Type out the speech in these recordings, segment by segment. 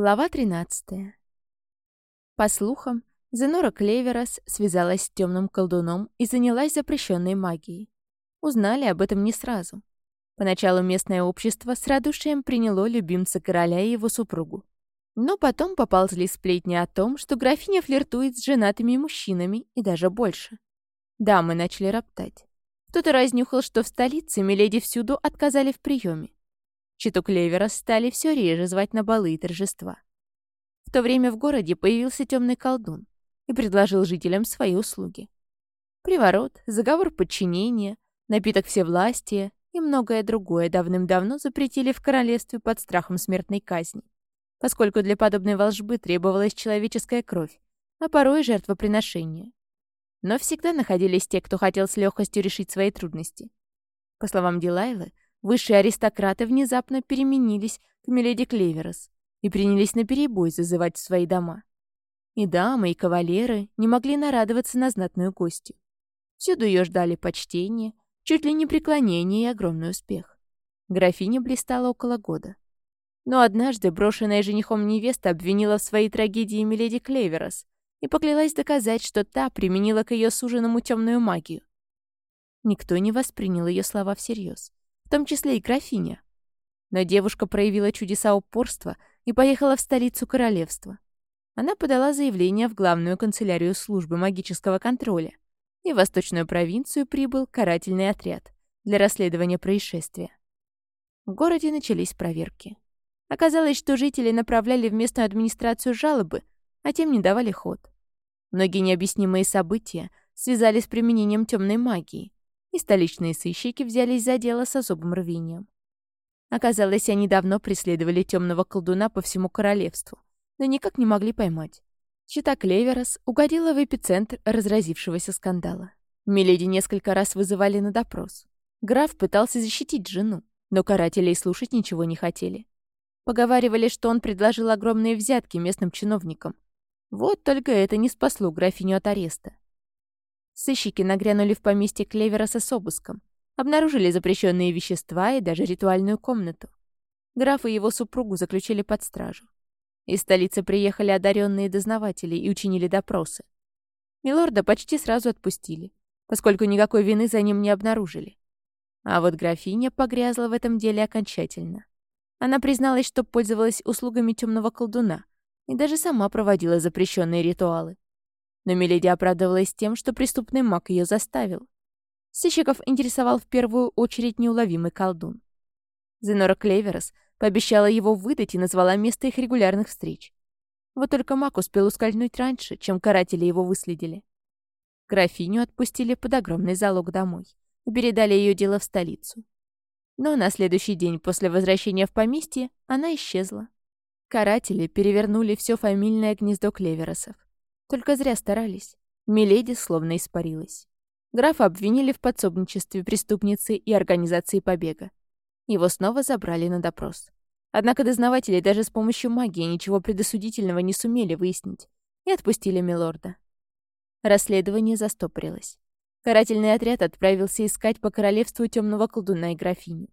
Глава 13. По слухам, Зенора Клеверас связалась с темным колдуном и занялась запрещенной магией. Узнали об этом не сразу. Поначалу местное общество с радушием приняло любимца короля и его супругу. Но потом поползли сплетни о том, что графиня флиртует с женатыми мужчинами и даже больше. Дамы начали роптать. Кто-то разнюхал, что в столице Миледи всюду отказали в приеме. Читу Клевера стали все реже звать на балы и торжества. В то время в городе появился темный колдун и предложил жителям свои услуги. Приворот, заговор подчинения, напиток всевластия и многое другое давным-давно запретили в королевстве под страхом смертной казни, поскольку для подобной волжбы требовалась человеческая кровь, а порой жертвоприношение. Но всегда находились те, кто хотел с легкостью решить свои трудности. По словам Дилайлы, Высшие аристократы внезапно переменились к Миледи Клеверос и принялись наперебой зазывать в свои дома. И дамы, и кавалеры не могли нарадоваться на знатную гостью. Всюду ее ждали почтение, чуть ли не преклонение и огромный успех. Графиня блистала около года. Но однажды брошенная женихом невеста обвинила в своей трагедии Миледи Клеверос и поклялась доказать, что та применила к ее суженому темную магию. Никто не воспринял ее слова всерьез в том числе и графиня. Но девушка проявила чудеса упорства и поехала в столицу королевства. Она подала заявление в главную канцелярию службы магического контроля, и в восточную провинцию прибыл карательный отряд для расследования происшествия. В городе начались проверки. Оказалось, что жители направляли в местную администрацию жалобы, а тем не давали ход. Многие необъяснимые события связали с применением темной магии, и столичные сыщики взялись за дело с особым рвением. Оказалось, они давно преследовали темного колдуна по всему королевству, но никак не могли поймать. Чита Клеверос угодила в эпицентр разразившегося скандала. Миледи несколько раз вызывали на допрос. Граф пытался защитить жену, но каратели и слушать ничего не хотели. Поговаривали, что он предложил огромные взятки местным чиновникам. Вот только это не спасло графиню от ареста. Сыщики нагрянули в поместье Клевероса с обыском. Обнаружили запрещенные вещества и даже ритуальную комнату. Граф и его супругу заключили под стражу. Из столицы приехали одаренные дознаватели и учинили допросы. Милорда почти сразу отпустили, поскольку никакой вины за ним не обнаружили. А вот графиня погрязла в этом деле окончательно. Она призналась, что пользовалась услугами темного колдуна и даже сама проводила запрещенные ритуалы но Миледи оправдывалась тем, что преступный маг ее заставил. Сыщиков интересовал в первую очередь неуловимый колдун. Зенора Клеверос пообещала его выдать и назвала место их регулярных встреч. Вот только маг успел ускользнуть раньше, чем каратели его выследили. Графиню отпустили под огромный залог домой и передали ее дело в столицу. Но на следующий день после возвращения в поместье она исчезла. Каратели перевернули все фамильное гнездо Клеверосов. Только зря старались. Миледи словно испарилась. Графа обвинили в подсобничестве преступницы и организации побега. Его снова забрали на допрос. Однако дознаватели даже с помощью магии ничего предосудительного не сумели выяснить и отпустили милорда. Расследование застопорилось. Карательный отряд отправился искать по королевству темного колдуна и графиню.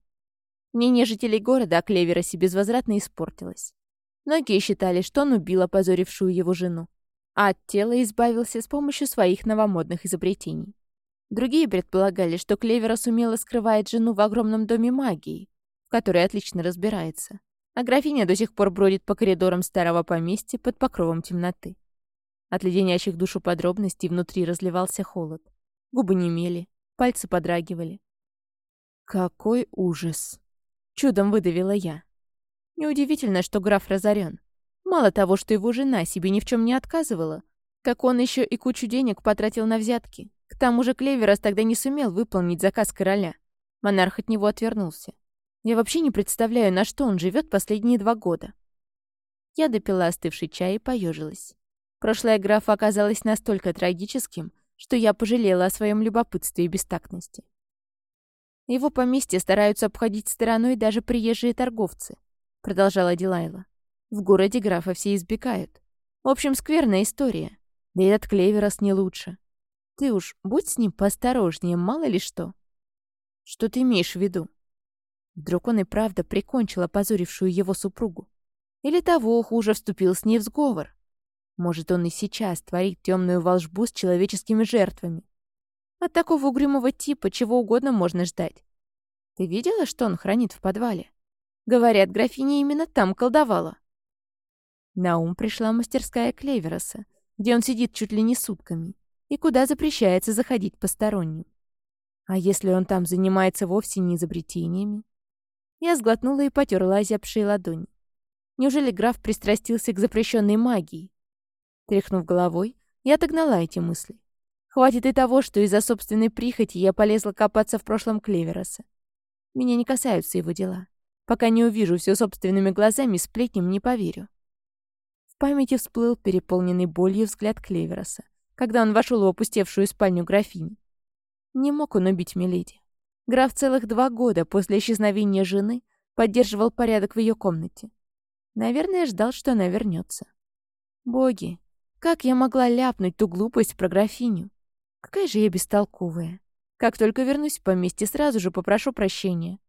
Мнение жителей города о Клеверосе безвозвратно испортилось. Многие считали, что он убил опозорившую его жену а от тела избавился с помощью своих новомодных изобретений. Другие предполагали, что Клевера сумела скрывать жену в огромном доме магии, в которой отлично разбирается, а графиня до сих пор бродит по коридорам старого поместья под покровом темноты. От леденящих душу подробностей внутри разливался холод. Губы немели, пальцы подрагивали. «Какой ужас!» — чудом выдавила я. Неудивительно, что граф разорен. Мало того, что его жена себе ни в чем не отказывала, как он еще и кучу денег потратил на взятки. К тому же Клеверас тогда не сумел выполнить заказ короля. Монарх от него отвернулся. Я вообще не представляю, на что он живет последние два года. Я допила остывший чай и поежилась. Прошлое графа оказалось настолько трагическим, что я пожалела о своем любопытстве и бестактности. Его поместье стараются обходить стороной даже приезжие торговцы, продолжала Дилайла. В городе графа все избегают. В общем, скверная история. Да и этот Клеверос не лучше. Ты уж будь с ним поосторожнее, мало ли что. Что ты имеешь в виду? Вдруг он и правда прикончил опозорившую его супругу. Или того хуже вступил с ней в сговор. Может, он и сейчас творит темную волшбу с человеческими жертвами. От такого угрюмого типа чего угодно можно ждать. Ты видела, что он хранит в подвале? Говорят, графиня именно там колдовала. На ум пришла мастерская Клевероса, где он сидит чуть ли не сутками, и куда запрещается заходить посторонним. А если он там занимается вовсе не изобретениями? Я сглотнула и потерла озябшие ладони. Неужели граф пристрастился к запрещенной магии? Тряхнув головой, я отогнала эти мысли. Хватит и того, что из-за собственной прихоти я полезла копаться в прошлом Клевероса. Меня не касаются его дела. Пока не увижу все собственными глазами, сплетням не поверю. В памяти всплыл переполненный болью взгляд Клевероса, когда он вошел в опустевшую спальню графини. Не мог он убить Миледи. Граф целых два года после исчезновения жены поддерживал порядок в ее комнате. Наверное, ждал, что она вернется. Боги, как я могла ляпнуть ту глупость про графиню? Какая же я бестолковая. Как только вернусь в поместье, сразу же попрошу прощения.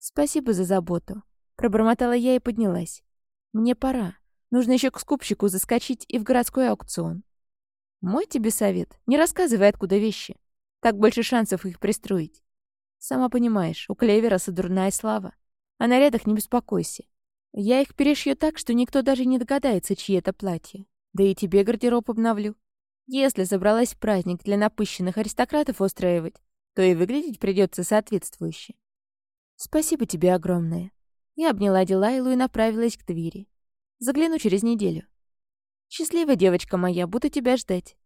Спасибо за заботу. Пробормотала я и поднялась. Мне пора. Нужно еще к скупщику заскочить и в городской аукцион. Мой тебе совет. Не рассказывай, откуда вещи. Так больше шансов их пристроить. Сама понимаешь, у Клевероса дурная слава. О нарядах не беспокойся. Я их перешью так, что никто даже не догадается, чьи это платье. Да и тебе гардероб обновлю. Если забралась праздник для напыщенных аристократов устраивать, то и выглядеть придется соответствующе. Спасибо тебе огромное. Я обняла Дилайлу и направилась к двери. Загляну через неделю. Счастливая девочка моя, буду тебя ждать.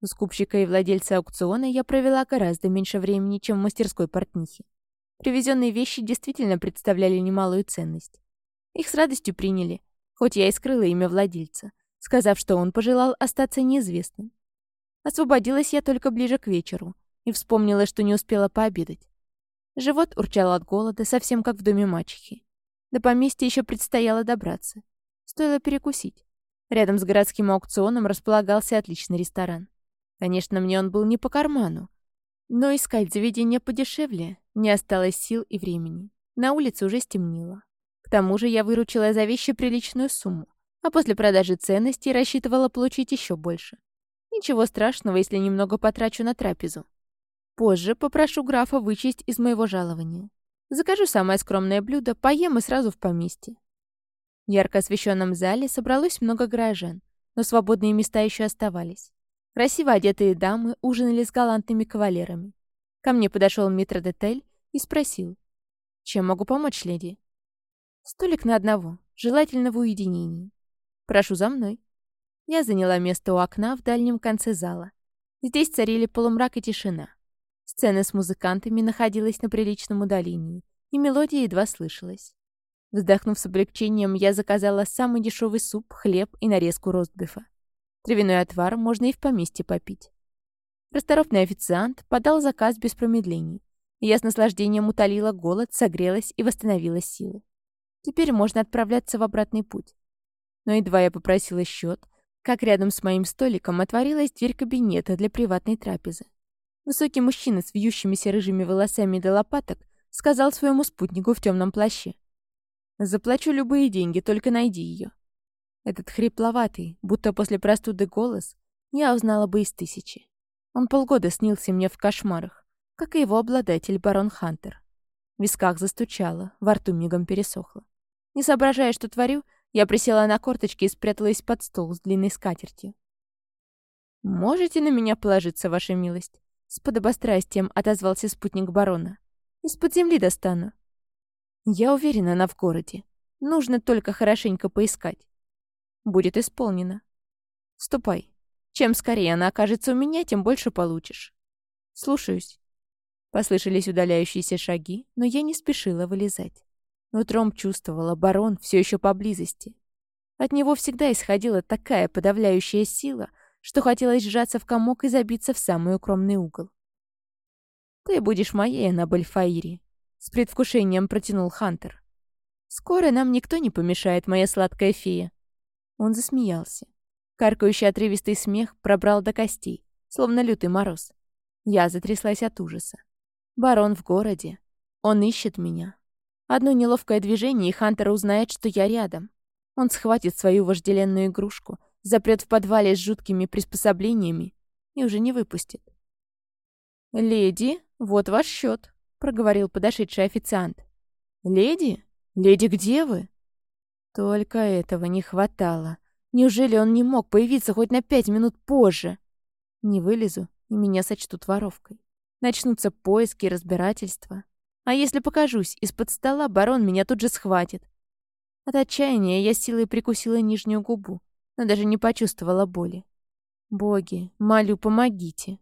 У скупщика и владельца аукциона я провела гораздо меньше времени, чем в мастерской портнихи. Привезенные вещи действительно представляли немалую ценность. Их с радостью приняли, хоть я и скрыла имя владельца, сказав, что он пожелал остаться неизвестным. Освободилась я только ближе к вечеру и вспомнила, что не успела пообедать. Живот урчал от голода, совсем как в доме мачехи. До поместья еще предстояло добраться. Стоило перекусить. Рядом с городским аукционом располагался отличный ресторан. Конечно, мне он был не по карману. Но искать заведение подешевле не осталось сил и времени. На улице уже стемнело. К тому же я выручила за вещи приличную сумму, а после продажи ценностей рассчитывала получить еще больше. Ничего страшного, если немного потрачу на трапезу. Позже попрошу графа вычесть из моего жалования. Закажу самое скромное блюдо, поем и сразу в поместье. В ярко освещенном зале собралось много горожан, но свободные места еще оставались. Красиво одетые дамы ужинали с галантными кавалерами. Ко мне подошел митродетель и спросил. «Чем могу помочь, леди?» «Столик на одного, желательно в уединении. Прошу за мной». Я заняла место у окна в дальнем конце зала. Здесь царили полумрак и тишина. Сцена с музыкантами находилась на приличном удалении, и мелодия едва слышалась. Вздохнув с облегчением, я заказала самый дешевый суп, хлеб и нарезку ростбифа. Травяной отвар можно и в поместье попить. Расторопный официант подал заказ без промедлений. Я с наслаждением утолила голод, согрелась и восстановила силы. Теперь можно отправляться в обратный путь. Но едва я попросила счет, как рядом с моим столиком отворилась дверь кабинета для приватной трапезы. Высокий мужчина с вьющимися рыжими волосами до лопаток сказал своему спутнику в темном плаще. «Заплачу любые деньги, только найди ее. Этот хрипловатый, будто после простуды голос, я узнала бы из тысячи. Он полгода снился мне в кошмарах, как и его обладатель, барон Хантер. В висках застучало, во рту мигом пересохло. Не соображая, что творю, я присела на корточки и спряталась под стол с длинной скатертью. «Можете на меня положиться, ваша милость?» С подобострастием отозвался спутник барона. «Из-под земли достану». «Я уверена, она в городе. Нужно только хорошенько поискать» будет исполнено. Ступай. Чем скорее она окажется у меня, тем больше получишь. Слушаюсь. Послышались удаляющиеся шаги, но я не спешила вылезать. Утром чувствовала, барон все еще поблизости. От него всегда исходила такая подавляющая сила, что хотелось сжаться в комок и забиться в самый укромный угол. «Ты будешь моей, Аннабель Фаири», — с предвкушением протянул Хантер. «Скоро нам никто не помешает, моя сладкая фея. Он засмеялся. Каркающий отрывистый смех пробрал до костей, словно лютый мороз. Я затряслась от ужаса. Барон в городе. Он ищет меня. Одно неловкое движение, и Хантер узнает, что я рядом. Он схватит свою вожделенную игрушку, запрет в подвале с жуткими приспособлениями и уже не выпустит. «Леди, вот ваш счет, проговорил подошедший официант. «Леди? Леди, где вы?» Только этого не хватало. Неужели он не мог появиться хоть на пять минут позже? Не вылезу, и меня сочтут воровкой. Начнутся поиски и разбирательства. А если покажусь, из-под стола барон меня тут же схватит. От отчаяния я силой прикусила нижнюю губу, но даже не почувствовала боли. «Боги, молю, помогите!»